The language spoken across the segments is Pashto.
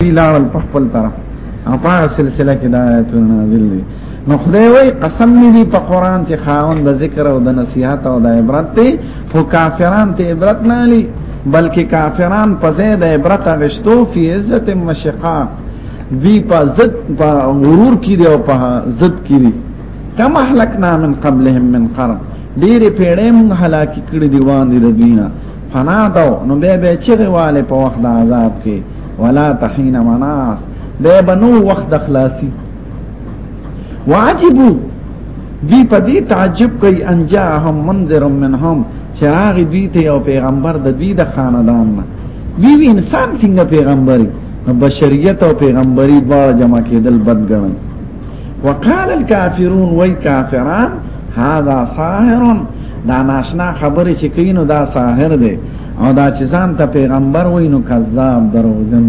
لاړل په خپل طرف او په سلسله کې دا آیتونه نازل دي نو خدای وای قسم می دی په قران چې خاون د ذکر او د نصیحت او د عبرت ته خو کافران ته عبرت نه لري بلکې کافران په ځای د عبرت غشتو فی عزت مشقا دی په ضد په غرور کې دی او په ضد کې دی کما هلکنا من قبلهم من قرن ډېرې پیړې موږ هلاک کړې دی وان دي دینه فنا دو نو به به چغه والے په وخت د عذاب کې ولا تحین مناس به بنو وخت د خلاصي واجبو دی په دې تعجب کوي انجاهم منذر منهم چې هغه دوی ته یو پیغمبر د دوی د خاندان نه وی وی انسان څنګه پیغمبري بشریت او پیغمبري دواړه جمع کېدل بدګنه وقال الكافرون وای کافران هذا ساحر دا ناشنا خبرې چې کینو دا ساحر دی او دا چې ځان ته پیغمبر وای نو کذاب دروغجن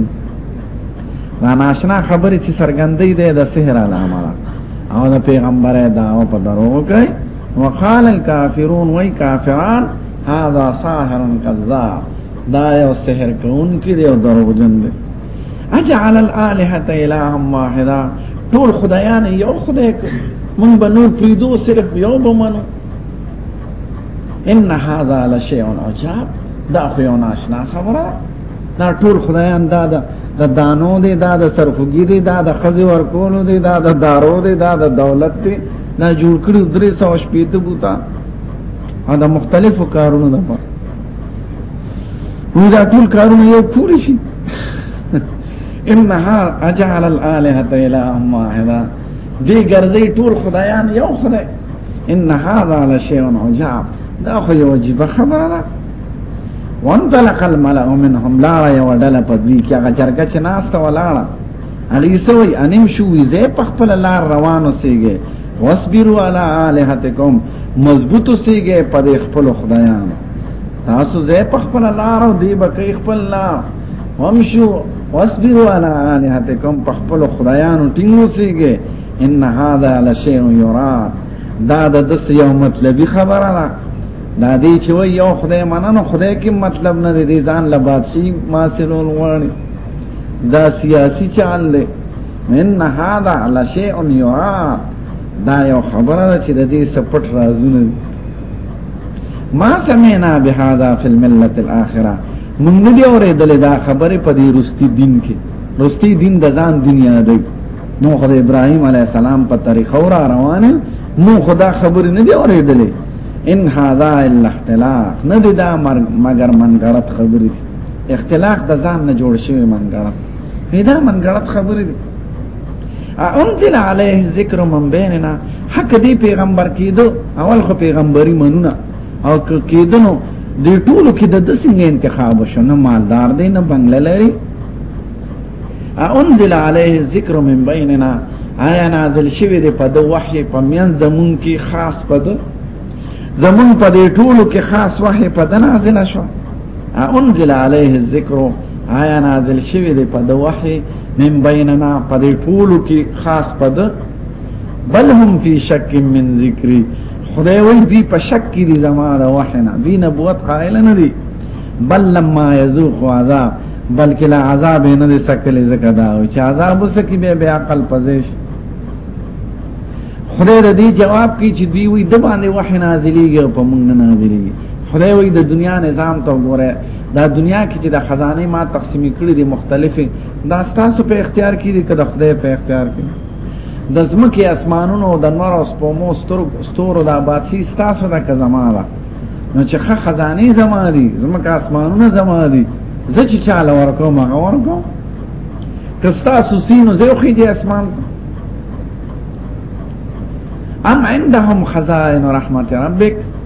دا ناشنا خبرې چې سرګندې دی د سحر علامه او د پیغمبره دا او په دروغ کوي وقال الكافرون وای کافران هذا ساحر كذاب دا یو سحر کون کې دی او دروغجن دی اجعل الالهه الها واحده ټول خدایان یو خدای مون بنو پریدو صرف یو بمنو ان هذا لشیء عجاب دا خو یو ناشنا خبره دا ټول خدایان دا دا د دانو دی دا د سرخوږي دی دا د خزي ورکولو دی دا د دارو دی دا د دولت دی دا جوړ کړی درې سو شپې ته بوتا دا مختلفو کارونو ده وی دا ټول کارونه یو پوری شي ان ها اجعل الالهه الا واحده دی ګرځي ټول خدایان یو خدای ان هذا لشيء عجاب دا خو یو عجیب خبره ده وانطلق الملأ منهم لا يودل پدوی کې هغه چرګه چې ناشته ولاړه علی سوی انیم شو ویزه په خپل لار روانو سیږي واصبروا على الهتکم مضبوط سیږي په خپل خدایانو تاسو زه په خپل لار او دی بکې خپل لار ومشو واصبروا على الهاتكم په خپل خدایانو ټینګو سیږي ان هذا لشيء يرى دا د دس یو مطلبی خبره ده دا دې چې وای یو خدای مننه خدای کې مطلب نه دی ځان لا بادشي ما سرول وړي دا سیاسی چال دی ان هذا لشيء يرى دا یو خبره ده چې د دې سپټ رازونه ما سمعنا بهذا في الملة الاخره مونږ نه دی اورېدل دا خبره په دې رستي دین کې رستي دین د ځان دنیا دی نو خدای ابراهيم عليه السلام په طریقه را روانه نو خدا خبره نه دی اورېدل ان هذا الا اختلاق نه دی دا مگر منګړت خبره اختلاق د ځان نه جوړ شوی منګړت پیدا منګړت خبره دی انزل عليه الذکر من بیننا حق دی پیغمبر کیدو اول خو پیغمبري منونه او کیدنو د ټولو کې د دسنګ انتخاب شو نه مالدار دی نه بنگله لري انزل عليه الذکر من بیننا آیا نازل شوی دی په د وحی په میان زمون کې خاص پد زمون په دې ټولو کې خاص وحی په د نازل شو انزل عليه الذکر آیا نازل شوی دی په د وحی من بیننا پدې ټولو کې خاص پد بل هم فی شک من ذکری خدای وی دی په شک کې دي زماره وحنا دی نبوت قائل نه دي بل لما یذوق عذاب بلکې لا عذاب نه دي سکلې زکه دا او چې عذاب وسکی به بیا عقل پزیش خدای د دې جواب کې چې دی وی د باندې وحنا نازلېږي په موږ نه نازلېږي خدای وی د دنیا نظام ته وګوره دا دنیا کې چې د خزانه ما تقسیم کړې دي مختلفه دا ستاسو په اختیار کې دي که د خدای په اختیار کې د زمکه اسمانونو د نور او سپومو ستورو د بادشي ستاسو د کزما ده نو چې خه خزانه زما دي زمکه اسمانونه زما دي زه چې چاله ورکوم هغه ورکوم که ستاسو سینو زه خو دې اسمان ام عندهم خزائن رحمت ربک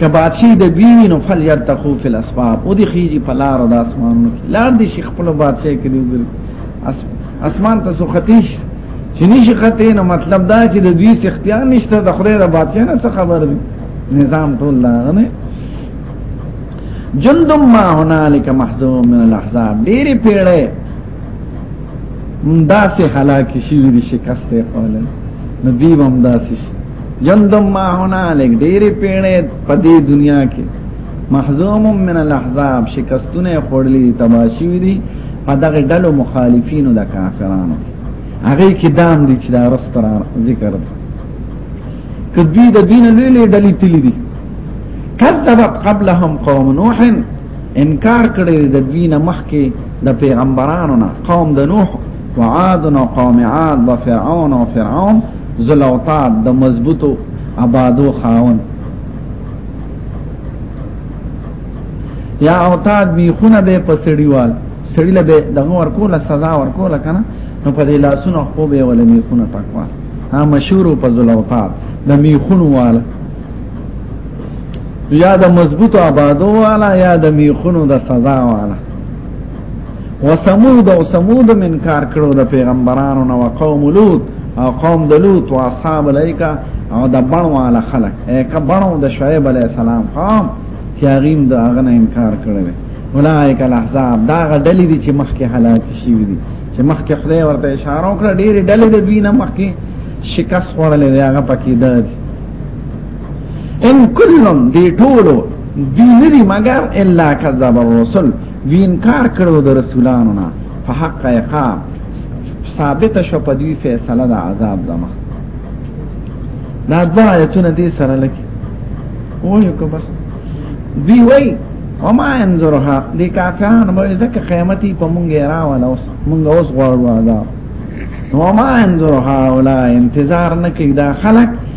که بادشي د دوی وي نو فل يرتخو فی الاسباب او دی خیجی په لار د اسمانونو کې لار دي شي خپل بادشاہ کې دی وګوري اس اسمان ته سو ختیش چې نشي خته نو مطلب دا چې د دوی اختیار نشته د خدای د بادشاہ نه څه خبر دی نظام ټول لا نه جند ما هنالک محزوم من الاحزاب ډېری پیړې دا سه هلاک شي دي شکست خوله نبی هم دا سه جندم ما هنالک ډېری پیړې په دې دنیا کې محزوم من الاحزاب شکستونه خورلې تباشي دي په دغه ډلو مخالفینو د کافرانو هغه کې دام دي چې دا رستر ذکر دي کدی د دین لوی لوی ډلې تللی دي کذبت قبلهم قوم نوح انکار کړی د دین مخکې د پیغمبرانو نه قوم د نوح وعاد او قوم عاد و فرعون او فرعون زلوطات د مضبوطو آبادو خاون یا اوتاد میخونه به پسړیوال سړی له دغه ورکوله سزا ورکوله کنه نو په دې لاسونو خو به ول میخونه تقوا ها مشهور په زلوطات د میخونو والا یا د مضبوط آبادو والا یا د میخونو د سزا والا وثمود او ثمود من کار کړو د پیغمبرانو نو قوم لوط او قوم د لوط او اصحاب الایکا او د بڼو علی خلق یک بڼو د شعیب علی السلام قوم چې هغه د هغه نه انکار کړل اولائک الاحزاب دا غډلې دي چې مخکې هلاک شي دي چې مخکې خدای ورته اشاره وکړه ډېرې ډلې د دوی نه مخکې شکست خوړلې هغه پکې ده ان کلن دی ټولو دی نه دی مگر الا کذب الرسل وی انکار کړو د رسولانو نه فحق عقاب ثابت شو په دوی فیصله د عذاب زما دا دوا ایتونه دې سره لکه وایو که بس دی وای وما انظرها دې کافرانو به ځکه قیامتي په مونږه راول اوس مونږ اوس غواړو عذاب وما انظرها ولا انتظار نه کوي دا خلک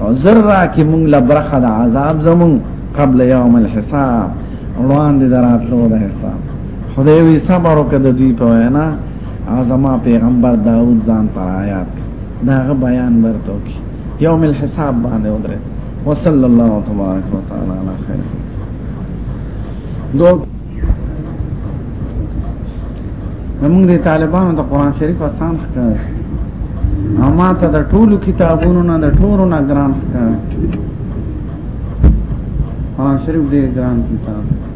او زر را کې مونږ له برخه د عذاب زمون قبل یوم الحساب وړاندې دراتلو د حساب خدای وی صبر وکړه د دوی په وینا اعظما پیغمبر داوود ځان پر آیات داغه بیان درته وکي یوم الحساب باندې ودرې وصلی الله تبارک وتعالى علی خیر دو زمونږ د طالبانو د قران شریف آسان ښکار اما ته د ټولو کتابونو نه د ټولو نه ګران ښکار قران شریف ډېر ګران کتاب دی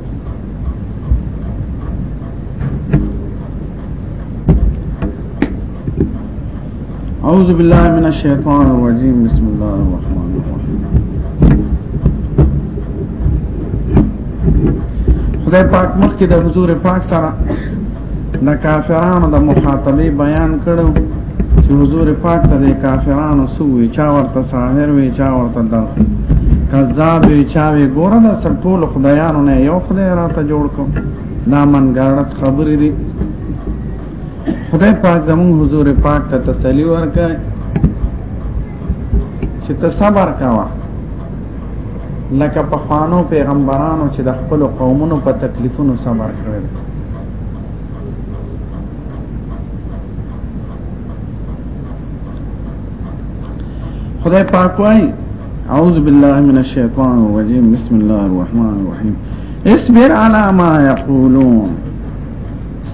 اعوذ بالله من الشیطان الرجیم بسم الله الرحمن الرحیم خدای پاک مخ کې د حضور پاک سره د کافرانو د مخاطبه بیان کړو چې حضور پاک ته د کافرانو سوې چا ورته ساحر وي چا ورته دغ کذاب وي چا وي ګوره د سر ټول خدایانو نه یو خدای راته جوړ کو دا منګړت خبرې دي خدای پاک زمون حضور پاک ته تسلی ورکړ چې ته صبر کاوه لکه په خوانو پیغمبرانو چې د خپل قومونو په تکلیفونو صبر کړل خدای پاک وایي اعوذ بالله من الشیطان الرجیم بسم الله الرحمن الرحیم اصبر على ما يقولون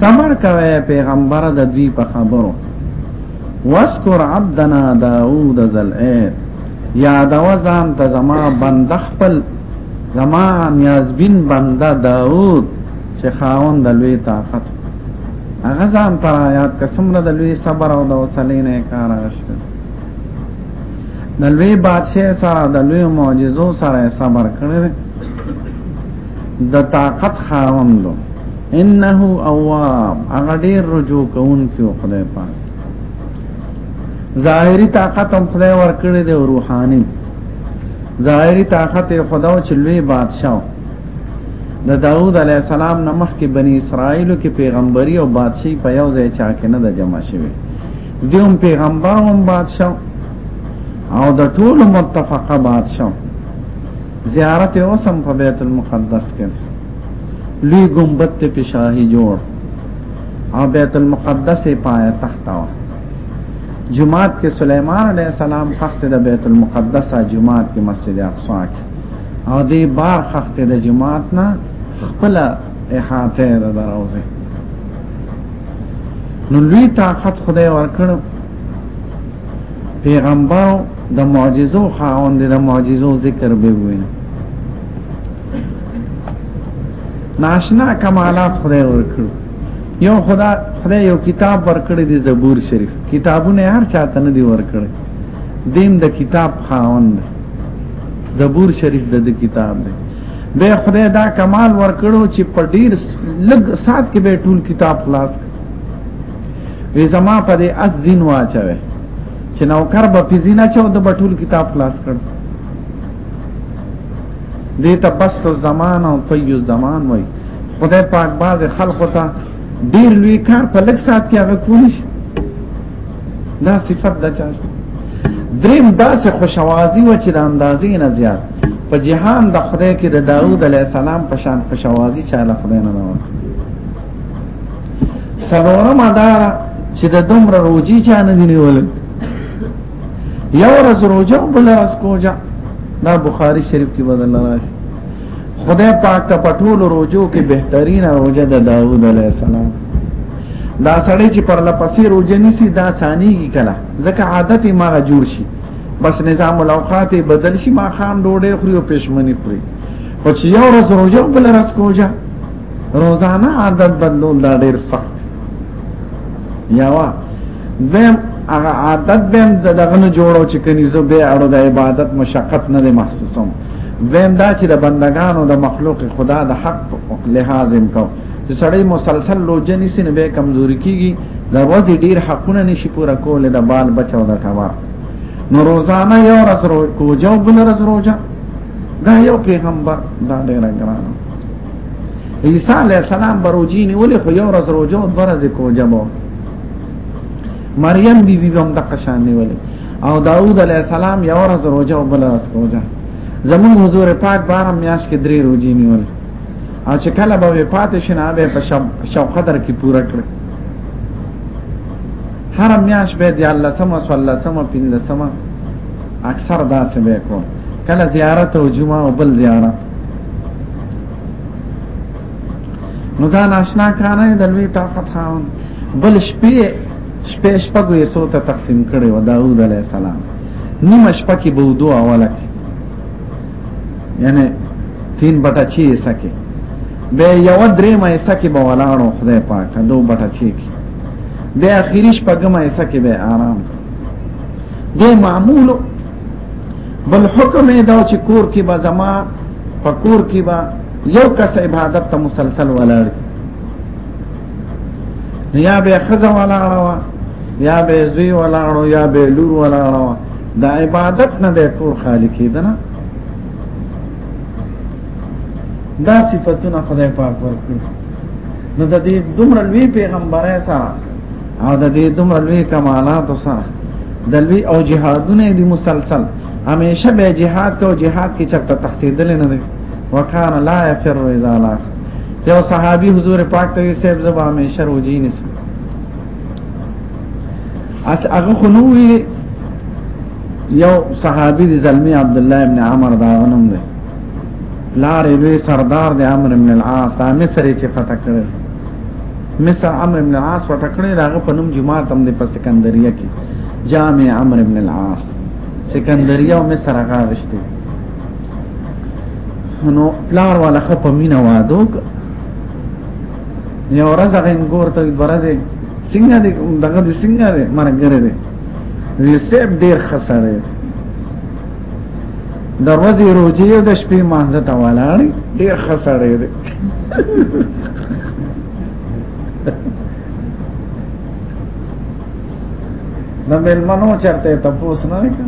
صبر کوي پیغمبر د دوی په خبرو واذكر عبدنا داوود ذلعيد یاد وزان ته زما بند خپل زما نیازبین بنده داوود چې خاوند د لوی طاقت هغه ځان تر آیات کسمره د لوی صبر او د وسلې نه کار غشته د لوی بادشاہ سره د لوی معجزو سره صبر کړی د طاقت خاوندو انه اواب هغه ډیر رجوع کون کیو خدای پاک ظاهری طاقت هم خدای ورکړي دی روحاني ظاهری طاقت خداو چې لوی بادشاہ د داوود علی السلام نمخ کې بنی اسرائیل کې پیغمبري او بادشاہي په یو ځای چا کې نه د جمع شوی دیوم پیغمبر هم بادشاہ او د ټول متفقه بادشاہ زیارت اوسم په بیت المقدس کې لوی گنبد ته په شاهي جوړ او بیت المقدس پای تخت و جمعات کې سليمان عليه السلام خخت د بیت المقدس جمعات کې مسجد اقصا کې او دې بار خخت د جمعات نه خپل احاطه د دروازه نو لوی طاقت خدای ورکړ پیغمبر د معجزو خاوند د معجزو ذکر به ویني ناشنا کمالات خدای ورکړو یو خدا خدای یو کتاب ورکړی دی زبور شریف کتابونه هر چاته نه دی ورکړی دیم د کتاب خاوند زبور شریف د کتاب دی به خدای دا کمال ورکړو چې په ډیر لګ سات کې به ټول کتاب خلاص وی زما په دې اس دین واچوي چې نوکر به پزینا چاو د بټول کتاب خلاص کړ دې ته بسط الزمان او طي الزمان وای خدای پاک باز خلق ته ډیر لوی کار په لږ سات کې هغه کولی شي دا صفت د چا دریم داسې خوشوازی و چې د اندازې نه زیات په جهان د خدای کې د داوود علی السلام په شان خوشوازی چې له خدای نه راوړ سلورم دا چې د دومره روجي چا نه دی نیول یو ورځ روزه بل ورځ کوجا دا بخاری شریف کې بدل راځي خدای پاک ته پټول روزو کې بهترین روزه د داوود علی السلام دا سړی چې پر لپسې روزه نسی دا ثانیږي کله ځکه عادت ما جوړ شي بس نظام الاوقات بدل شي ما خام ډوډۍ خوري او پښمني خوري خو چې یو ورځ روزه بل ورځ کوجا روزانه عادت بدلون دا ډیر سخت یاوا دیم هغه عادت دیم دغه نه جوړو چې کني زه به اړو د عبادت مشقت نه محسوسم دیم دا چې د بندگانو د مخلوق خدا د حق لحاظم کو چې سړی مسلسل لوجنی سین به کمزوري کیږي د ورځې ډیر حقونه نشي پورا کول د بال بچو د ټوا نو روزانه یو ورځ روزه بل ورځ روزه دا یو پیغمبر دا ډیر ګرانه عیسی علی السلام بروجی نیولې خو یو ورځ روزه او ورځ کوجبو مریم بی بی هم د قشان نیولې او داوود علی السلام یو ورځ روزه او بل ورځ کوجا زمون حضور پاک بارم میاش کې درې روزي نیولې او چې کله به پاتې شنه به په شو قدر کې پوره کړ هر میاش به دی الله سم او صلی الله سم پیند سم اکثر داسې به کو کله زیارت او جمعه او بل زیارت نو دا ناشنا کانه د لوی طاقت خاون بل شپې شپې شپږو یې سو ته تقسیم کړي و داوود علی السلام نیمه شپه کې به ودو اوله کې یعنی تین بټا چی سکه به یو درې مې سکه به ولاړو خدای پاک دو بټا چی کې به اخیری شپږم یې سکه به آرام دې معمولو بل حکم یې دا چې کور کې به زما په کور کې به یو کس عبادت ته مسلسل ولاړ یا به خزه ولاړه یا به زوی ولاړو یا به لور ولاړو دا عبادت نه به ټول خالق کېدنه دا صفاتونه خدای پاک ورکړي نو د دې دومره لوی پیغمبره سره او د دې دومره لوی کمالات سره د لوی او جهادونه دي مسلسل همیشه به جهاد کو جهاد کې چرته تختیدل نه دي وکانه لا يفر اذا لا یو صحابي حضور پاک ته سیب زبا همیشه روجی نس اس هغه خنوي یو صحابي د زلمی عبد الله ابن عمر دا غنوم دی لارې لوی سردار د عمرو بن العاص د مصر چې فتح کړل مصر عمرو بن العاص ورته کړی راغه په نوم جماعت هم د په سکندریه کې جامع عمرو بن العاص سکندریه او مصر هغه رشته نو پلار والا خپ مینا وادو یو ورځ هغه انګور ته ورځه څنګه دې دغه دې څنګه دې مرګره دې ویسب ډیر خسره دروازه روجیه د شپې مانځه ته ولاړ ډیر خسره دې نه ملمنو چرته تپوس نه کړ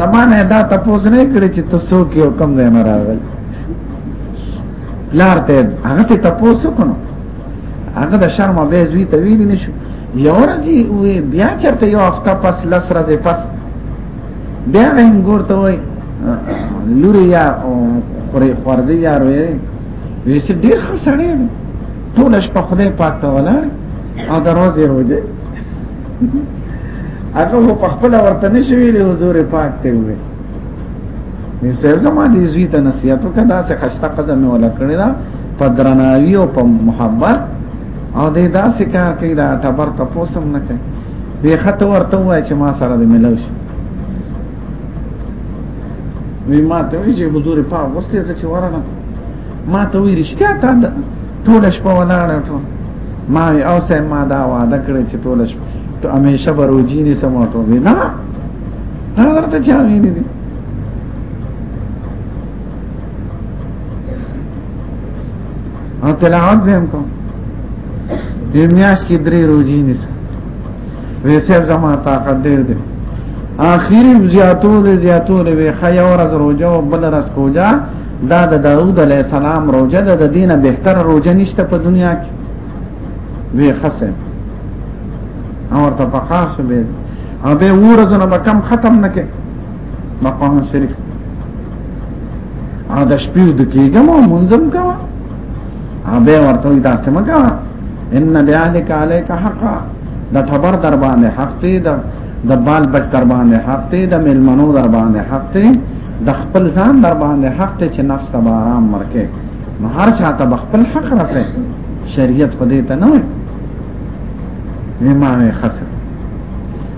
زمانه دا تپوس نه کړی چې تاسو کې حکم دی نه راغل لار ته هغه ته تپوس وکړو هغه د شرم به زوی ته ویل نشو یو ورځ بیا چرته یو هفته پس لس ورځې پس بیا عین ګور ته وای لوري یا خوري خورځي یا روي ویس ډیر خسړې ټول شپه خدای پاک ته ولا او دروازه روځي هغه په خپل ورته نشوي له حضور پاک ته وي می سر زما دې زوی ته نصیحت وکړه دا څه خسته قدم ولا کړی دا په درناوی او په محبت او دې دا څه کار کوي دا ټبر تاسو هم نه کوي به خط ورته وای چې ما سره د ملو شي وی ما ته وی چې حضور پاک وسته زه چې ورانه ما ته وی رښتیا تا ټول شپه ولاړه ټول ما او سه ما دا وعده کړې چې ټول شپه ته همیشه بروجی نه سماټو وی نه دا ورته چا وی نه دي او تلاوت به هم کوم دې میاش کې درې روزي نیسه ویسه زما طاقت ډېر دی اخیر زیاتول زیاتول وی خیا ورځ روزه او بل ورځ کوجا دا د داوود علی السلام روزه ده د دینه بهتر روزه نشته په دنیا کې وی خسه اور ته په خاص به او به ورځونه به کم ختم نکې مقام شریف او د شپې د کېګم او منظم کا هغه ورته وي تاسو مګه ان ذلک علیک حقا د خبر در باندې حق دی د د بال بچ در باندې حق دی د ملمنو در باندې حق دی د خپل ځان در باندې حق دی چې نفس ته آرام ورکې نو هر چا ته خپل حق راځي شریعت په دې ته نه وي ما خسر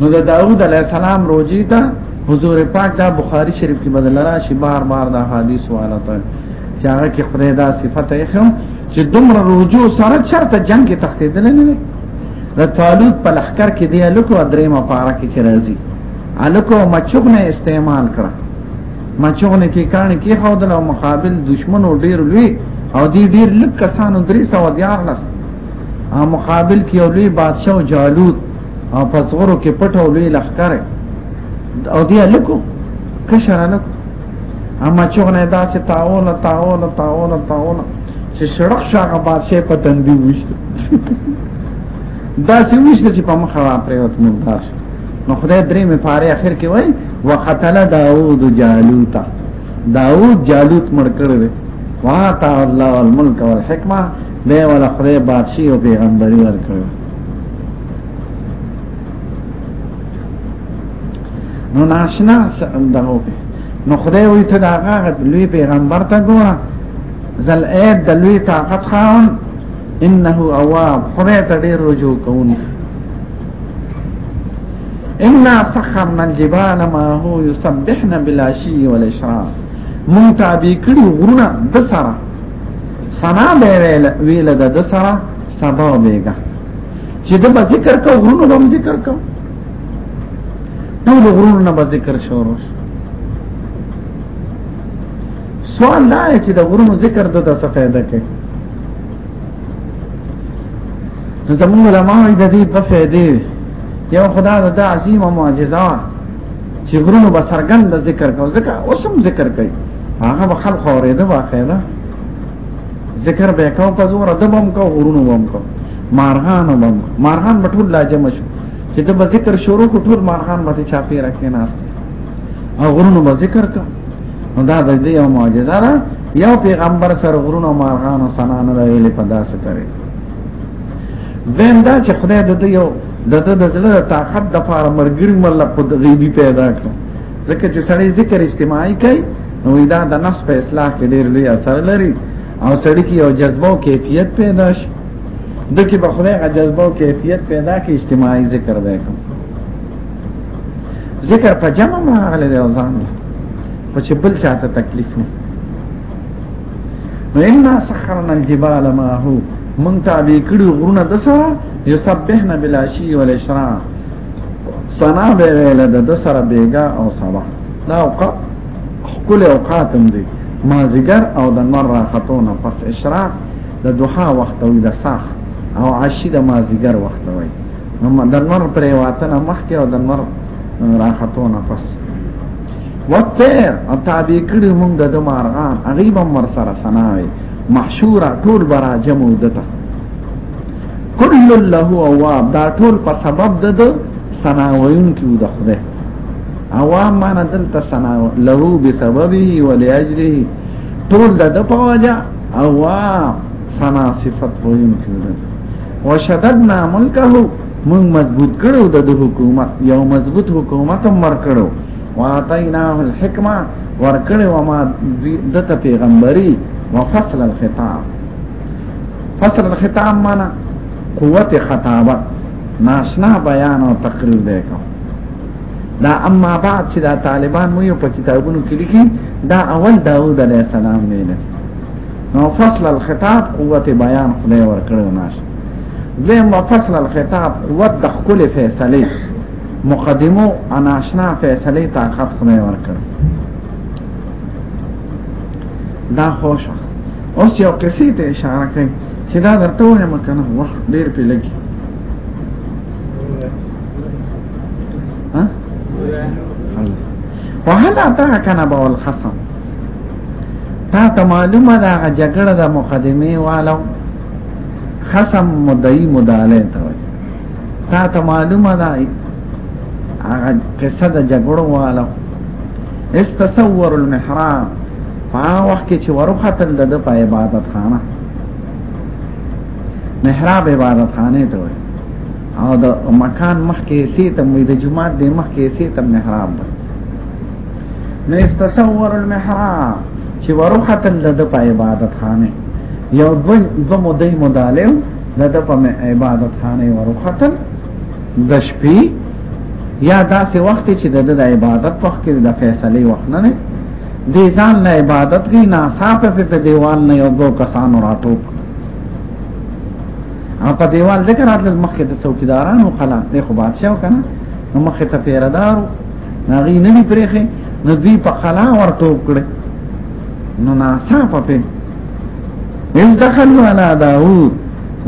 نو د داوود علی السلام روزي ته حضور پاک دا بخاری شریف کې بدل را شي بار بار دا حدیث والا ته چې هغه کې خدای دا صفت یې خو چې دومره رجوع سره چرته جنگ کې تختیدل نه وي د طالب په لخر کې دی لکو درېما پارا کې چې راځي الکو مچوغنه استعمال کړه مچوغنه کې کان کې خو د مخابل دشمنو ډیر لوی او دی ډیر لک کسانو درې سو دیار لس او مقابل کې یو لوی بادشاہ جالوت او پسغرو کې پټ او لوی لخر او دی لکو کشر لکو اما چغنه داسې تاول تاول تاول تاول چې شړق شاغه بادشاہ په تندې وشت دا څه وشت چې په مخه را پریوت مونږ تاسو نو خدای درې مې پاره اخر کې وای وقتل داوود جالوت داوود جالوت مړ کړ دی واتا الله الملک والحکمه دی ولا خدای بادشي او پیغمبري ورکړ نو ناشنا دغه نو خدای وي ته داغه لوی پیغمبر ته ګوره زل اید د لوی طاقت خاون انه اواب خدای ته ډیر رجوع کوونکی انا سخرنا الجبال ما هو يسبحن بالعشي والاشراق مونږ تابع کړي غرونه د سره سنا به ویل ویل د د سره سبا بیګا چې د ذکر کو غرونو هم ذکر کو ټول غرونو نه به ذکر شروع سوال دا چې د غرونو ذکر د څه فائدہ کوي زمون علماء د دې په فائدې یو خدای د عظیم معجزات چې غرونو به سرګند ذکر کوو ځکه اوس هم ذکر کوي هغه به خلق اورېده واقعا نه ذکر به کوو په زور ادب هم کوو غرونو هم کوو مارغان هم کوو مارغان به ټول لاجم شو چې د به ذکر شروع کو ټول مارغان به چا پیرا کې ناس او غرونو به ذکر کوو نو دا به دې یو معجزه ده یو پیغمبر سره غرونو مارغان او سنا نه ویلې په داسې کوي ویندا چې خدای د یو دته د زړه طاقت د پاره مرګري مله خود غیبی پیدا کړ ځکه چې سړی ذکر اجتماعي کوي نو دا د نفس په اصلاح کې ډېر لوی اثر لري او سړی کې یو جذبه او کیفیت پیدا شي د کې به خدای غ جذبه او کیفیت پیدا کې اجتماعي ذکر دی کوم ذکر په جمع ماغله دی او ځان په چې بل چاته تکلیف نه نو ان سخرنا الجبال ما هو مون تابع کړي غرونه د سره یسبحنا بالعشی والاشراق سنا به ویل د سره بیګا او سبا دا اوقات کل اوقات هم دي مازیګر او د نور راختونه پس اشراق د دوحا وخت وي د ساخ او عشی د مازیګر وخت وي نو د نور پرې واتنه مخکې او د نور راختونه پس وتر او تابع کړي موږ د مارغان غریب مر سره سناوي محشورا ټول برا جمع دته کل له اواب دا ټول په سبب د سناویون کیو د خدای عوام معنا دلته سناو له بسببه ولاجله ټول د په وجه عوام سنا صفت وین کیو وشددنا ملکه موږ مضبوط کړو د حکومت یو مضبوط حکومت هم ورکړو واعطیناه الحکمه ورکړو وما دته پیغمبري وفصل الخطاب فصل الخطاب معنا قوت خطابه ناشنا بیان او تقریر دی کوم دا اما بعد چې دا طالبان مو یو په کتابونو کې لیکي دا اول داوود علیه السلام ویل نو فصل الخطاب قوت بیان خدای ورکړو ناشنا دویم وفصل الخطاب قوت د خپل فیصله مقدمو اناشنا فیصله طاقت خدای ورکړ دا خوشا اوس یو کسی ته اشاره کوي چې دا درته وایم کنه وخت ډیر په لګي ها وهل اتا کنه باول خصم تا ته معلومه ده جګړه د مقدمه والو خصم مدعی مداله ته وایي تا ته معلومه ده هغه قصه د جګړو والا استصور المحراب په وخت کې چې ورختل د په عبادت خانه محراب عبادت خانه ته وایي او د مکان مخ کې سي ته د جمعه د مخ کې سي ته محراب ده نو استصور المحراب چې ورختل د په عبادت خانه یو دو دو مدې مدالو د د په عبادت خانه ورختل د شپې یا داسې وخت چې د د عبادت وخت کې د فیصله وخت نه نه د ځان له عبادت کې ناصافه په دیوال نه یو دو کسانو راټوک او په دیوال ذکر راتل مخکې د څوکیدارانو قلم نه خو بادشاہ کنه نو مخه ته پیردارو هغه نه دی پرېخه نو دی په خلا ورته وکړي نو ناسا په اس دخلوا علی داوود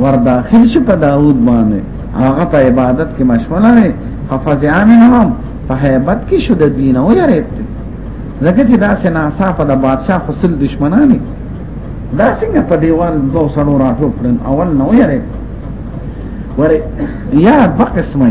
ور داخل شو په داوود باندې هغه په عبادت کې مشغوله وي ففزع منهم په هیبت کې شو د دین او یریت ځکه چې دا سنا صاحب د بادشاہ خپل دشمنانی دا څنګه په دیوال دوه سړو راټو کړن اول نو یریت وره یا په قسمه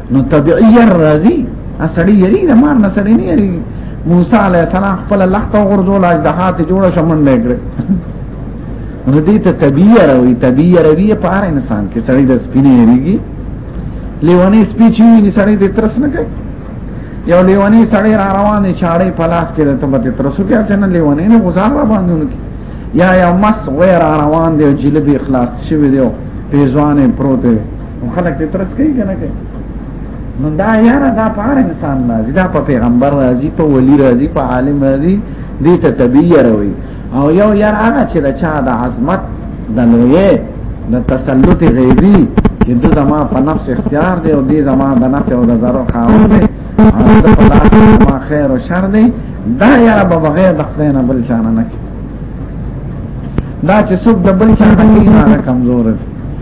نو طبيعي راځي اسړي یری د مار نه سړي نه یری موسی علی السلام خپل لخت غرزول اجدها ته جوړه شمن نه کړ نو دې ته طبيعي راوي طبيعي راوي په هر انسان کې سړي د سپینې یریږي لیوانې سپی چې نه سړي د ترس نه کوي یو لیوانې سړي را روانې چاړې پلاس کې د تبت ترسو کې اسنه لیوانې نه گزار را باندې نو یا یا مس غیر روان دی جلبي اخلاص شوی دی پیزوانې پروت دی خلک ته ترس کوي کنه کوي نو دا یاره دا په هر انسان راځي دا په پیغمبر راځي په ولی راځي په عالم راځي دې ته طبيعي راوي او یو یار هغه چې د چا د عظمت د لوی د تسلط غیبی چې د زما په نفس اختیار دی او دې زما د نفس او د ضرر خاوند دی او د په لاس ما خیر او شر دی دا یاره به بغیر د خدای نه بل شان نه دا چې څوک د بل شان نه کمزور دی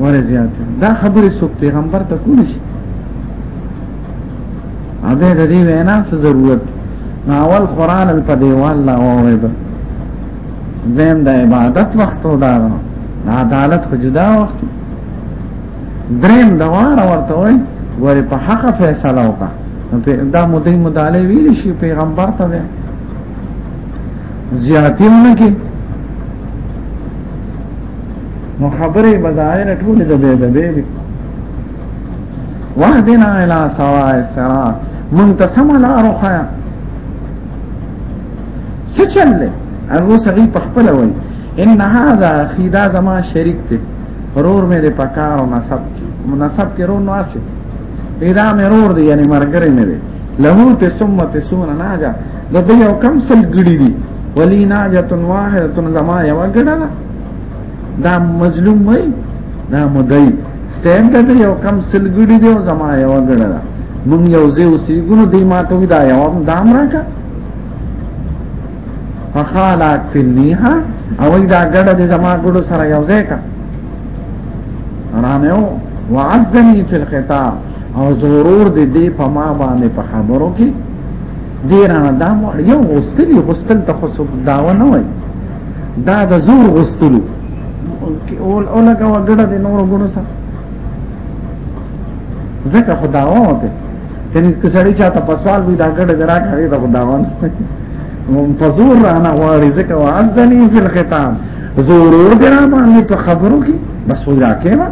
وره زیات دا خبره سو پیغمبر ته کول شي اوبه د دې وینا څه ضرورت ناول قران په دیوال لا وایب زم د عبادت وخت او دا عدالت خو جدا وخت دریم دا واره ورته وای وره په حق فیصله وکا دا مودې مداله ویل شي پیغمبر ته وای زیاتیونه کې نو خبرې بظاهر ټول د به د به دي وحدنا الى سواء الصراط منتسم لار خیا سچل هغه سړي په خپل وای ان هذا خدا زما شریک ته رور مې د پکار او نسب کې مناسب کې رور نو اسه پیدا مې رور دی یعنی مرګره مې دی له ته ثم تسون ناجا د دې یو کم سل ګړي دي ولی ناجتن واحدتن زما یو ګړه دا مظلوم وای دا مدای سیم دا یو کم سلګړي دی او زما یو غړه ده مونږ یو ځای اوسېګونو دی ما ته دا یو دام راکا فخالات فنیها او دا غړه د زما غړو سره یو ځای کا رانه وعزنی فی الخطاب او ضرور دې دې په ما باندې په خبرو کې دې رانه دا یو غستلی غستل ته خو داونه وای دا د زور غستلو اول اولګه وګړه د نور غونو سره ځکه خداوا وته یعنی که سړی چاته په سوال وي دا ګړه درا کوي دا خداوا مون فزور رانا غواړي ځکه وعزني فی الختام زورور درا باندې په خبرو کې بس ولا کېما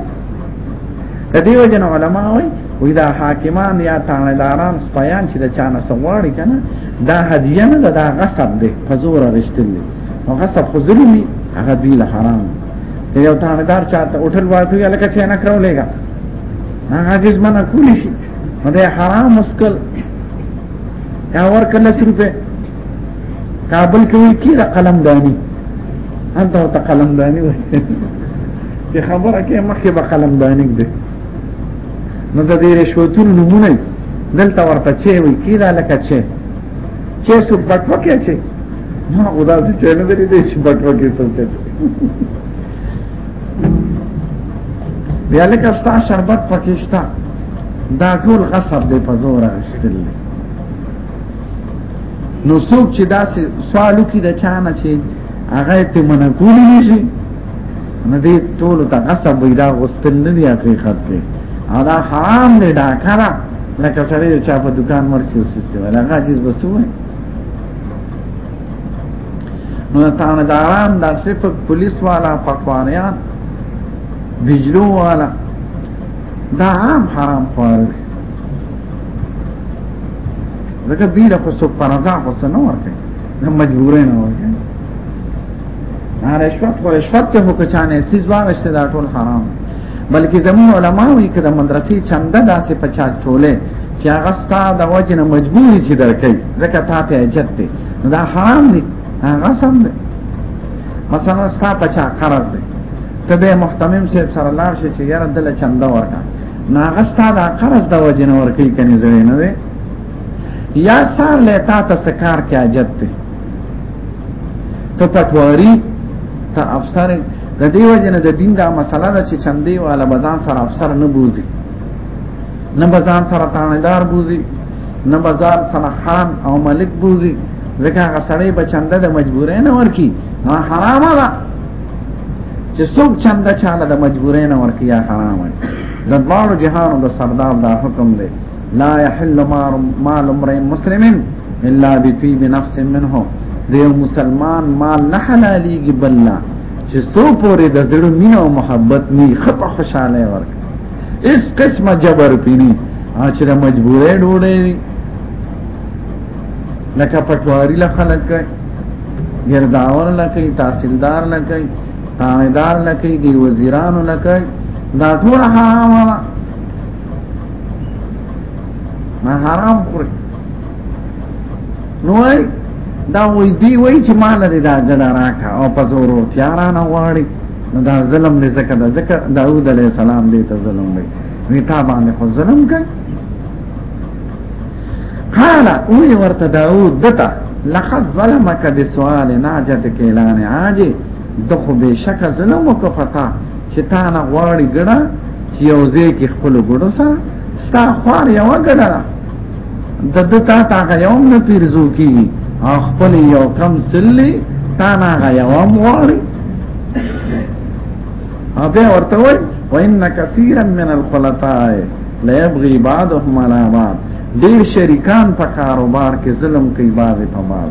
د دې وجه علماء وي وی دا حاکمان یا تانیداران سپیان چې د چانه سواړي کنه دا هدیه نه ده دا غصب دی په زور رښتل دی او غصب خو ظلم دی هغه دی له حرام دی یو تاندار چاته هوټل ورته یا لکه چې نه کړو لګا هغه جز منه کولی شي دا حرام مسکل یا ور کله چې په کابل کې وی کیره قلم دانی انت او قلم دانی وی چې خبره کې مخکې به قلم دانی دی نو د دې رشوتونو نمونه دلته ورته چې وي کیدا لکه چې چې سو بټ وکړي چې ما خدا چې چې نه لري دې چې بټ وکړي سو کې بیا لکه ستا شربت پکېشتا دا ټول غصب دی په زور استل نو څوک چې داسې سوالو کې د چانه چې هغه ته منکول نشي نه دې ټول ته غصب وي دا غوستل نه دی حقیقت دی او دا حرام دی دا کارا لکه سړی چې په دکان مرسي او سیستم ولا غاجز بسوي نو تانداران دا صرف پولیس والا پټوانیان بجلو والا دا عام حرام خوار دي ځکه دوی له خو څوک پرځه خو څه نه ورکوي نه مجبور نه وای نه رشوت خو رشوت ته هو کچانه سیز واغشته دا ټول حرام بلکې زمون علما وی کړه مدرسې چنده داسې پچا ټوله چې هغه ستا د وجه نه مجبور چې درکې ځکه تا ته اجت دی دا حرام دی هغه سم دی مثلا ستا پچا قرض دی ته به محتمم صاحب سره لار شي چې یاره دل چنده ورکا ناغه ستا د قرض د وجه نه ورکې کني زوی نه دی یا سار لیتا تا سکار کیا جد تی تا پتواری تا افسر د دې وجه نه د دین دا مسله ده چې چندې والا بزان سره افسر نه بوزي نه بزان سره تانیدار بوزي نه بزان سره خان او ملک بوزي ځکه هغه سړی به چنده د مجبورې نه ورکی نه حرام ده چې څوک چنده چاله د مجبورې نه ورکی یا حرام ده د دوړو جهانو د سردار دا حکم دی لا يحل مال امرئ مسلم الا بطيب نفس منه د یو مسلمان مال نه حلاليږي بل نه چې سو پورې د زړه مینه او محبت نه خپه خوشاله ورک اس قسمه جبر پینی چې د مجبورې ډوړې لکه پټواری له خلک کوي ګرداور له کوي تحصیلدار له کوي تامیدار له کوي دی وزیرانو له کوي دا ټول حرام ما حرام خوري نو دا وای دی وای چې مان دې دا ګډه راکا او په زور او تیارانه واړي نو دا ظلم دې زکه دا زکه داوود علی السلام دې ته ظلم دی وی تا باندې خو ظلم کوي قال وی ورته داوود دتا لقد ظلمك بسؤال ناجتك الى نعاجه دخو بشک ظلم وکفتا چې تا نه غواړي ګړه چې یو ځای کې خپل ګړو سره ستا خوار یو ګړه د د تا تا یو نه پیرزو کی او خپل یو کم سلی تا نه یو غواړي او بیا ورته وای وان کثیرا من الخلطاء لا يبغي بعضهم على بعض ډیر شریکان په کاروبار کې ظلم کوي بعض په بعض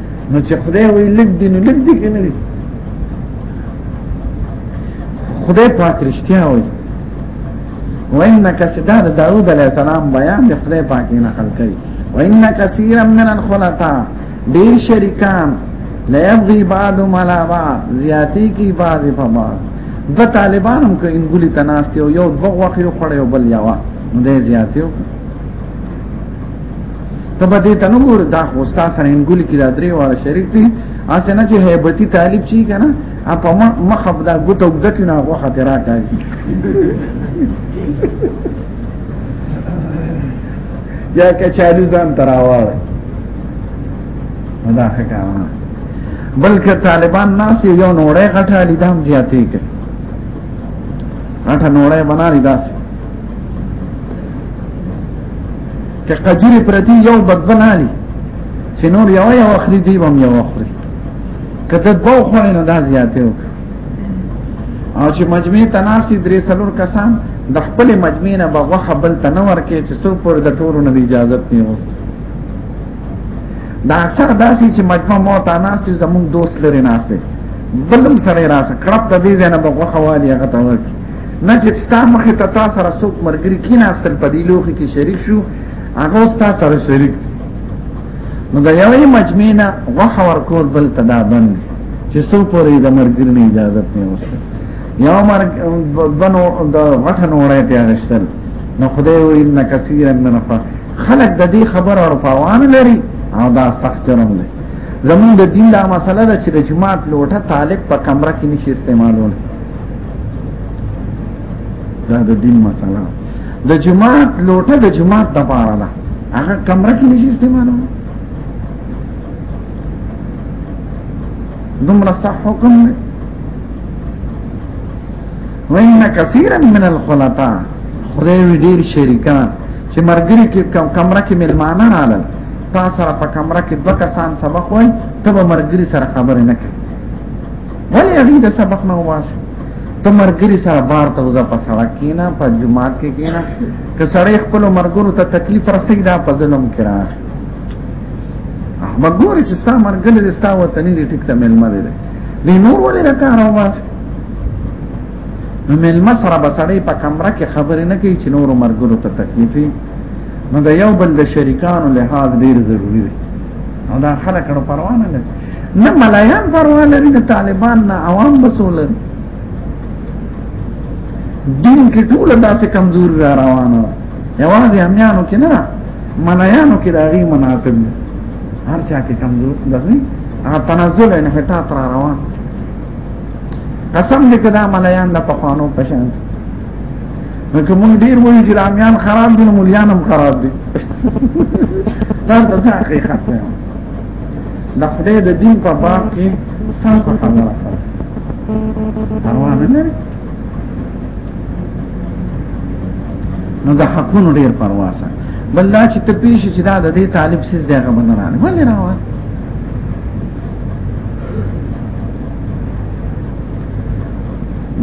نو چې خدای وي لګ دي نو لګ دي کنه دي خدای پاک رښتیا وي وان کسدا د داوود علی السلام بیان د خدای پاک نه خلق کوي وان کثیر من الخلطاء ډیر شریکان لا یبغي بعض ملا بعض زیاتی کی بعض په بعض د طالبان هم کوي انګولي تناستي او یو دوه وخت یو خړ یو بل یوا نو دې زیاتیو ته به دې تنو ګور دا خوستا سره انګول کې دا درې واړه شریک دي اسه نه چې هیبتی طالب چی کنه اپ ما مخب دا ګوت او ګت نه غو خطر راکړي یا کچالو ځان تراواله دا ښه بلکې طالبان ناس یو نوړې غټه لیدام زیاتې کړي اټه نوړې بنا لیداسي که قدیر پرتی یو بدبن آلی چه نور یو یو اخری دیب هم یو اخری که ده دو خوری نو دا زیاده او او چې مجمع تناسی درې سلور کسان د خپل مجمع نه بغوخه بل تنور کې چې سو پر د ټورو نه اجازت نه وسته دا اکثر داسې چې مجمع مو تا ناست زموږ دوست لري ناست بلم سره راسه کړپ ته دې نه بغوخه والی هغه ته ورکی نه چې ستا مخې ته تا سره څوک مرګري کیناستل په دې لوخي کې شریک شو هغه ستا سره شریک نو دا یوې مجمع نه غوخه ورکول بل تدا بند چې څو پورې د مرګري نه اجازه نه وسته یو مرګ بنو د غټن وړه ته اغشتل نو خدای و ان کثیر من خلق د دې خبر او فوان لري او دا سخت چرم دی زمون د دین دا مسله ده چې د جماعت لوټه طالب په کمره کې نشي استعمالول دا د دین مسله د جماعت لوټه د جماعت د پاره ده هغه کمره کې نشي استعمالوم دومره صح حکم دی وان کثیرا من الخلطاء خدای ډیر شریکان چې مرګري کې کمره کې ملمانه رااله تا سره په کمره کې دوه کسان سبق وای ته به مرګري سره خبرې نه کوي ولی هغه د سبق نه واسه ته مرګري سره بار ته وځه په سړک کې نه په جماعت کې کې نه که سړی خپل مرګرو ته تکلیف رسي دا په ظلم کې را احمد ګوري چې ستا مرګل دې ستا وطن دې ټیک ته ملما دې دې نور ولې را کار او باسه نو ملما سره بسړی په کمره کې خبرې نه کوي چې نور مرګرو ته تکلیفي نو د یو بل د شریکانو لحاظ ډیر ضروری دی او دا خلک له پروا نه لري نه ملایان پروا لري د طالبان نه عوام بسول دین کې ټول داسې کمزور را روانه یوازې همیانو کې نه ملایانو کې داغي مناسب نه هر چا کې کمزور دغه تنزل انحطاط را روان قسم دې کدا ملایان د پخوانو پشان لکه مونږ ډیر وایو چې رامیان خراب دي نو مليان هم خراب دي دا د څه حقیقت دی د خدای د دین په باب کې سخت خبره روانه نه نو د حقونو ډیر پروا سره بل دا چې ته پیش چې دا د دې طالب سیس دی هغه بنرانه ولې راوړ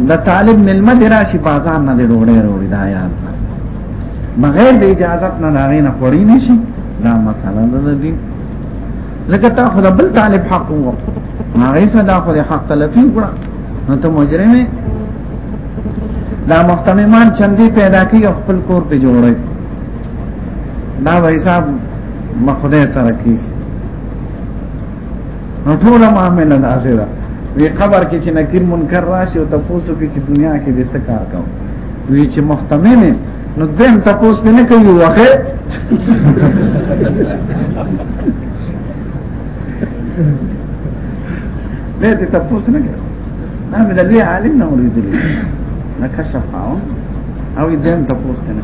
د طالب ملمه دی راشي بازار نه دی ډوړې وروړي دا یا الله بغیر د اجازه نه ناغې نه پړی نشي دا مسله ده دین لکه تا خو بل طالب حق وو هغه صدا خو حق تلفي وکړه نو ته مجرم دا محتممان چندي پیدا کی خپل کور په جوړه دا وای صاحب مخده سره کی نو ټول معاملې دا سره وی قبر کې چې نکیر منکر راشي او تاسو کې چې دنیا کې دې څه کار کوي وی چې محتمل نو دیم تاسو نه کوي واخه نه دې تاسو نه کوي نه مې د لوی عالم نه ورېدلې نه کشف او او دیم تاسو نه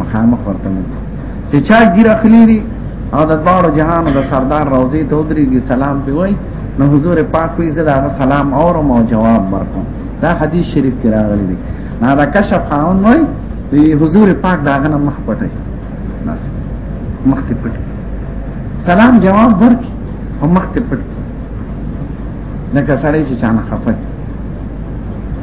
مخامخ ورته چې چا ګیر اخلي او د دوار جهان د سردار روزي ته ودرېږي سلام دی وای نو حضور پاک وی زه دا سلام اورم او جواب ورکوم دا حدیث شریف کې راغلی دی نه دا کشف خاون وای دی حضور پاک دا غنه مخ پټي بس مخ ته پټي سلام جواب ورکي او مخ ته پټي لکه سړی چې چانه خفه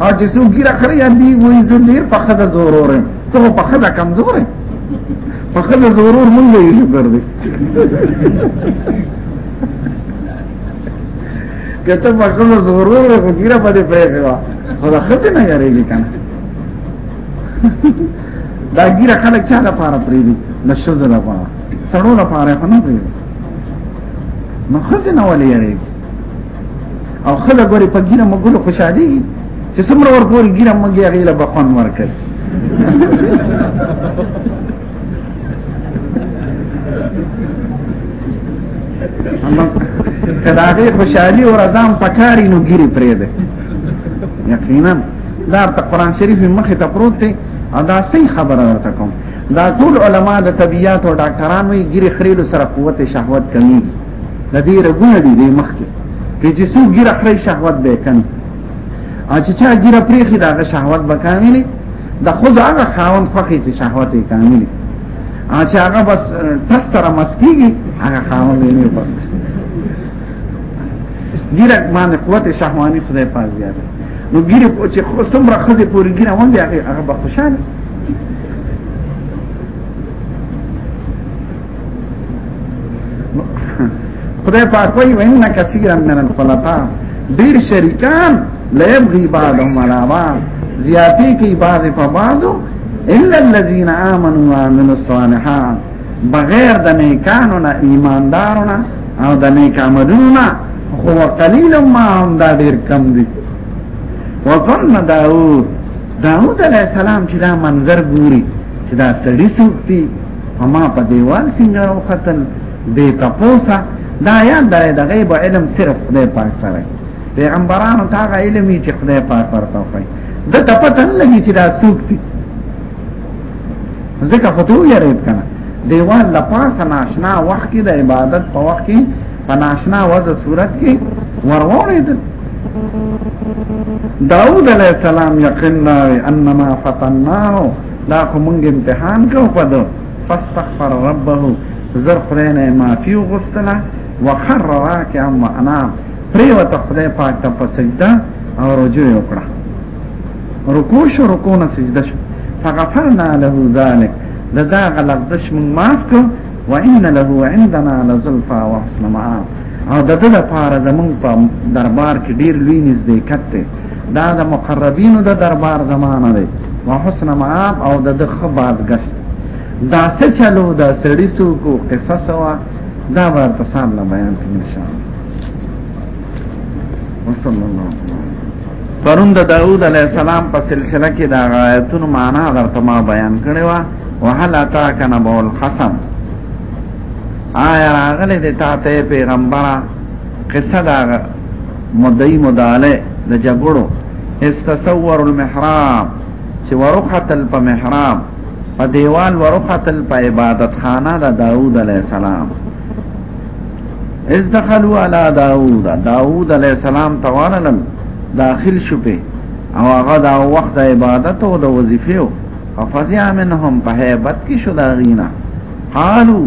او چې څوک ګیره خري اندي وې زندیر په خزه زورور ته په خزه کمزور په خزه زورور مونږ یې شکر دې کته په خزه زورور خو ګیره په دې پرېږه خو دا خزه نه یریږي کنه دا ګیره خلک چا د پاره پرې دي لشزه د پاره سړو د پاره خو نه پرې نو خزه نه ولې یریږي او خلک ورې په ګیره مګلو خوشاله دي چې څومره ورپورې ګیره مګي هغه له بخون ورکړي کدا هغه خوشحالي او رضام پکاري نو ګيري پرې ده یقینا دا په قران شریف مخه ته پروت دی ادا صحیح خبره ورته کوم دا ټول علما د طبيعت او ډاکټرانو یې ګيري خريلو سره قوت شهوت کمیږي د دې رګونه دي د مخ کې کې چې څو ګیره خړې شهوت به کن او چې چا ګیره پرېخي دا شهوت به کاملې د خود هغه خاون خوخي چې شهوت یې کاملې او چې هغه بس تاسو سره مسکیږي هغه خاون یې نه پاتې ګیره باندې قوت شهوانی خدای پاک زیاته نو ګیره چې خو څومره خزه پورې ګیره وندي هغه به خوشاله خدای پاک وایي وان کثیرا من الخلطاء ډیر شریکان لا یبغي بعضهم على بعض زیاتی کی بعض په بعضو الا الذين امنوا وعملوا الصالحات بغیر د نیکانو نه ایماندارو نه او د نیک عملونو نه خو قلیل ما هم دا ډیر کم دي وظن داود داود علیہ السلام چې دا منظر ګوري چې دا سړی سوکتی اما په دیوال څنګه وختل به تاسو دا یاد درې د غیب علم صرف خدای پاک سره پیغمبرانو ته غ علمي چې خدای پاک ورته وایي د ته پته نه لګي چې دا څوک دي ځکه خو ته یې کنه دیوال لا پاسه ناشنا وخت کې د عبادت په وخت کې په ناشنا وځه صورت کې ورغوړې ده داود علیہ السلام یقین ناوی انما فتناه دا خو مونږ امتحان کوو په دو فاستغفر ربه زر خدای نه معافي وغوښتله وخر راکعا وانا پریوت خدای پاک ته په سجده او رجوع وکړه رکوع شو رکوع نه سجده شو فغفرنا له ذلك دا دا غلغزش مونږ معاف کو وان له عندنا لزلفا وحسن مآب او د دې لپاره زمونږ په دربار کې ډیر لوی نږدې کته دا د مقربینو د دربار زمانه دی وحسن معاب او د د خباز گشت دا څه چلو دا سړی سو کو قصه سوا دا ورته سام لا بیان کوم ان شاء الله وصلی الله پرون د داوود علی السلام په سلسله کې دا آیتونو معنا درته ما بیان کړی و وهل اتا کنا بول خصم آیا راغله د تاته پیغمبره قصه دا مدعی مداله د جګړو استصور المحراب چې ورختل په محراب په دیوال ورختل په عبادت خانه د داوود علی السلام از دخلوا علی داوود داوود علی السلام توانل داخل شو په او هغه دا وخت عبادت او د وظیفه او فزع منهم په hebat کې شو دا غینا قالو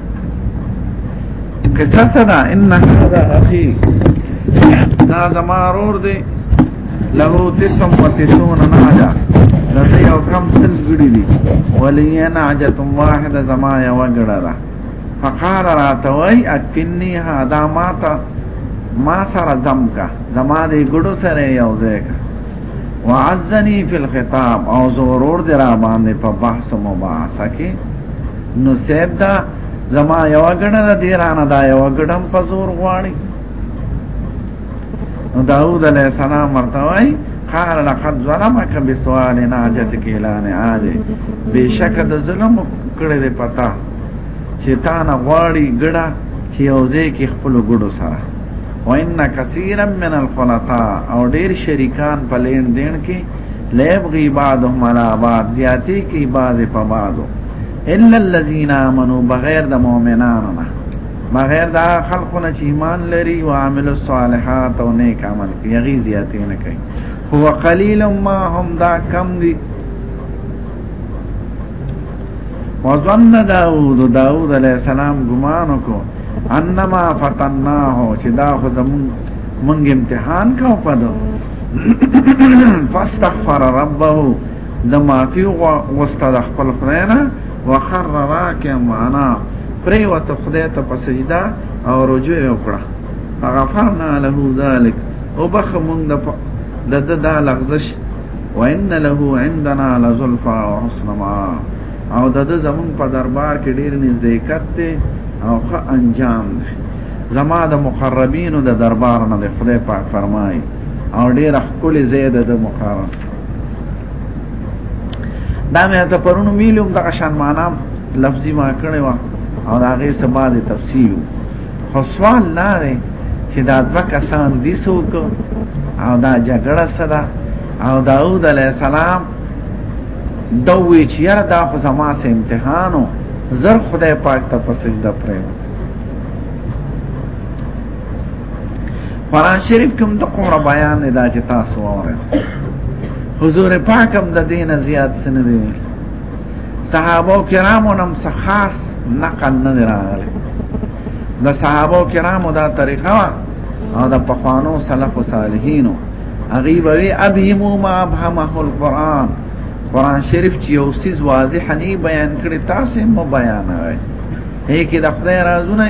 قصه سره ان هذا اخي دا زما رور دی له تسم و تسون ناجا لته یو کم سل ګړي دي ولي ناجه واحده زما یو ګړه ده فقال راتوي اكني هذا ما ما سره زمکا زما دې ګړو سره یو ځای وعزنی فی الخطاب او ضرور دی را باندې په بحث مباحثه کې نو سیب دا زما یو غړه د دیرانه دا یو غړم په زور غواړي نو داوود علیہ السلام ورته وای قال لقد ظلمك بسوال ناجتك الى نعاده بشک د ظلم کړې ده پتا چې تا نه غواړي ګړه چې اوځي کې خپل ګړو سره وان کثیرا من الخلطاء او ډیر شریکان په لین دین کې لیبغي بعضهم علی بعض زیاتی کې بعض په بعضو الا الذين امنوا بغیر د مؤمنانو نه بغیر دا خلقونه چې ایمان لري او عامل الصالحات او نیک عمل کوي هغه زیاتې نه کوي هو قلیل ما هم دا کم دي وظن داود داود علیہ السلام ګمان وکړ انما فتناه چې دا خو زمون مونږ امتحان کاو پدو فاستغفر ربه د معافی غوسته د خپل خدای نه وخر راکه معنا پرې وته خدای ته په سجده او رجوع وکړه فغفرنا له ذلك وبخ مونږ د د دا لغزش وان له عندنا لزلفا وحسن ما او د د زمون په دربار کې ډیر نزدېکت دی او ښه انجام دی زما د مقربینو د دربار نه د خدای پاک فرمایي او ډیر خپل زیاده د مقرب دا مې ته پرونو میلوم د شان معنا لفظي ما کړی و او دا غي سبا د تفصیل خو سوال نه دی چې دا دوه کسان دي څوک او دا جګړه سره او داود علیه السلام دوی چې یاره دا خو زما سه امتحانو زر خدای پاک ته په سجده پرې قرآن شریف کوم د قمر بیان نه دا چې تاسو وره حضور پاک هم د دین زیات سن دی صحابه کرامو نم څه خاص نقل نه راغلی د صحابه کرامو دا طریقه او د پخوانو سلف صالحینو هغه به ابهمو ما ابهمه القرآن قرآن شریف چې یو سیز واضح نه بیان کړي تاسو مو بیانوي هي کې د خدای رازونه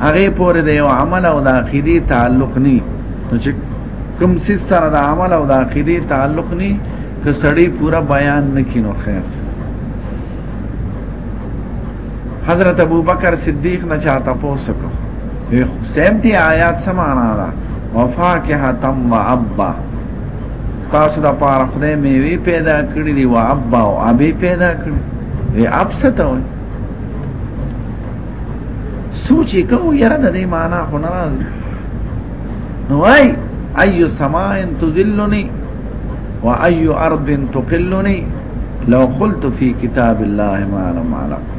هغه پورې د یو عمل او د عقیدې تعلق نه نو چې کوم سیز سره د عمل او د عقیدې تعلق نه که سړی پورا بیان نکینو خیر حضرت ابو بکر صدیق نه چاته پوسکو سیم دی آیات سمانا دا وفاکه تم و ابا تاسو دا پار خدای میوی پیدا کړی دی و ابا و ابی پیدا کړی وی اب ستا وی سوچی کو یرا دا دی مانا خو نراز نوائی ایو سمائن تذلنی و ایو ارض تقلنی لو قلت فی کتاب الله ما لم علم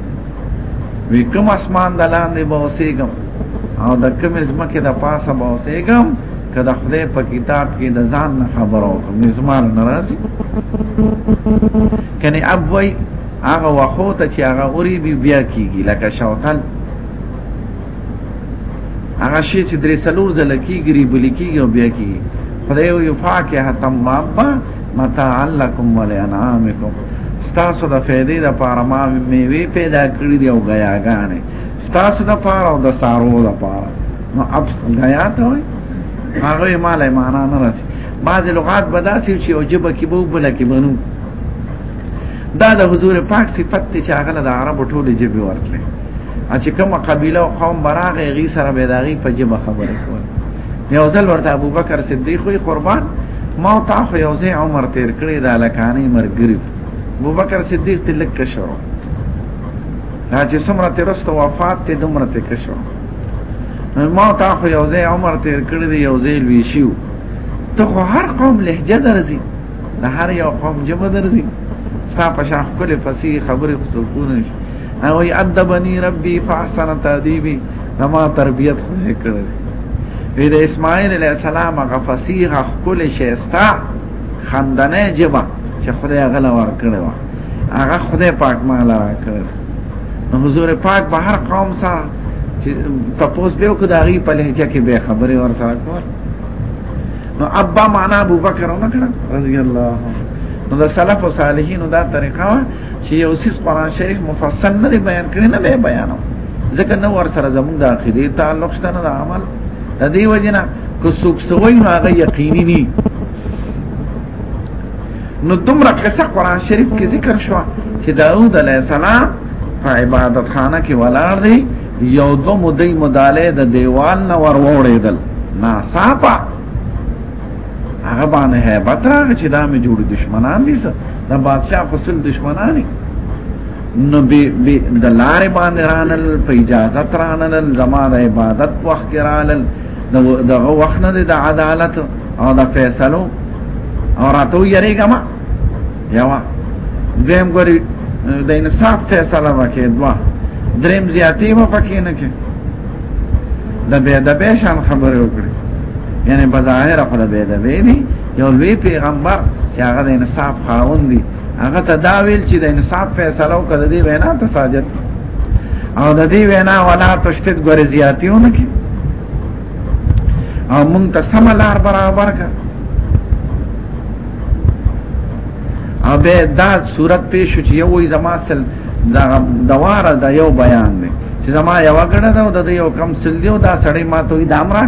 وی کوم اسمان د لاندې به اوسېږم او د کوم ځمکې د پاسه به اوسېږم که د خدای په کتاب کې د ځان نه خبره وکړم نظمان ناراضي کني اب وای هغه وخو ته چې هغه اوري بي بیا کیږي لکه شوتل هغه شی چې درې سلور ځل کیږي بل کیږي او بیا کیږي خدای یو فاکه تمام په متاع لکم ولانعامکم ستاسو د فائدې د پاره ما میوه پیدا کړې دی او غیاګانې ستاسو د پاره او د سارو د پاره نو ابس غیا ته وای هغه مال معنا نه راسي بعض لغات بداسي چې او جبه کې بو بل کې بنو دا د حضور پاک صفت ته چې هغه د عربو ټول جبه ورتله چې کومه قبيله او قوم براغه غي سره به داغي په جبه خبره کوي یو ځل ورته ابو بکر صدیق وی قربان ما تا خو یو ځای عمر تیر کړی دا لکانې مرګری ابو بکر صدیق تلک کشو دا چې سمره ترسته وفات ته دومره ته کشو ما تا خو یو ځای عمر تیر کړی دی یو ځای لوي شو ته خو هر قوم لهجه درځي د هر یو قوم جبه درځي ستا په شاخ کله فصیح خبره خصوصونه او ادبنی ربي فاحسن تاديبي نما تربیت خو یې کړل وی د اسماعیل علی السلام هغه فصیح خپل شیستا خندنه جبا چې خدای غلا ور کړو هغه خدای پاک ما لا کړ نو حضور پاک به هر قوم سره چې تپوس به وکړ دغه په لهجه کې به خبره ور سره کول نو ابا معنا ابو بکر نه کړ رضی الله نو د سلف صالحین دا طریقه چې یو سیس قران شریف مفصل نه بیان کړي نه به بیانو ځکه نو ور سره زموږ د عقیده تعلق شته نه عمل د دې وجنه کو سوب سوي نو هغه یقیني نه نو دومره قصه قران شریف کې ذکر شو چې داوود علی السلام په عبادت خانه کې ولاړ دی یو دو مدې مداله د دیوال نه ور وړېدل ناصافه هغه باندې هیبت راغی چې دا مې جوړ دشمنان دي دا بادشاہ فصل دشمنان دي نو بی بی د لارې باندې رانل په اجازه رانل زما د عبادت وخت کې رانل دغه وخت نه د عدالت او د فیصلو او راتو یریګه ما یوا دیم ګوري د انصاف فیصله وکړي دوا دریم زیاتې مو پکې نه کې د به د به شان خبره وکړي یعنی بظاهر خو د به د به دي یو لوی پیغمبر چې هغه د انصاف خاوند دی هغه ته دا ویل چې د انصاف فیصله وکړه دی وینا ته ساجد او د دې وینا ولا تشتت ګور زیاتیونه کی او مونږ ته سم لار برابر کړ او به دا صورت پیش شو چې یو وای زما سل دا دواره دا یو بیان دی چې زما یو غړه دا د یو کم سل دیو دا سړی ما ته دا امر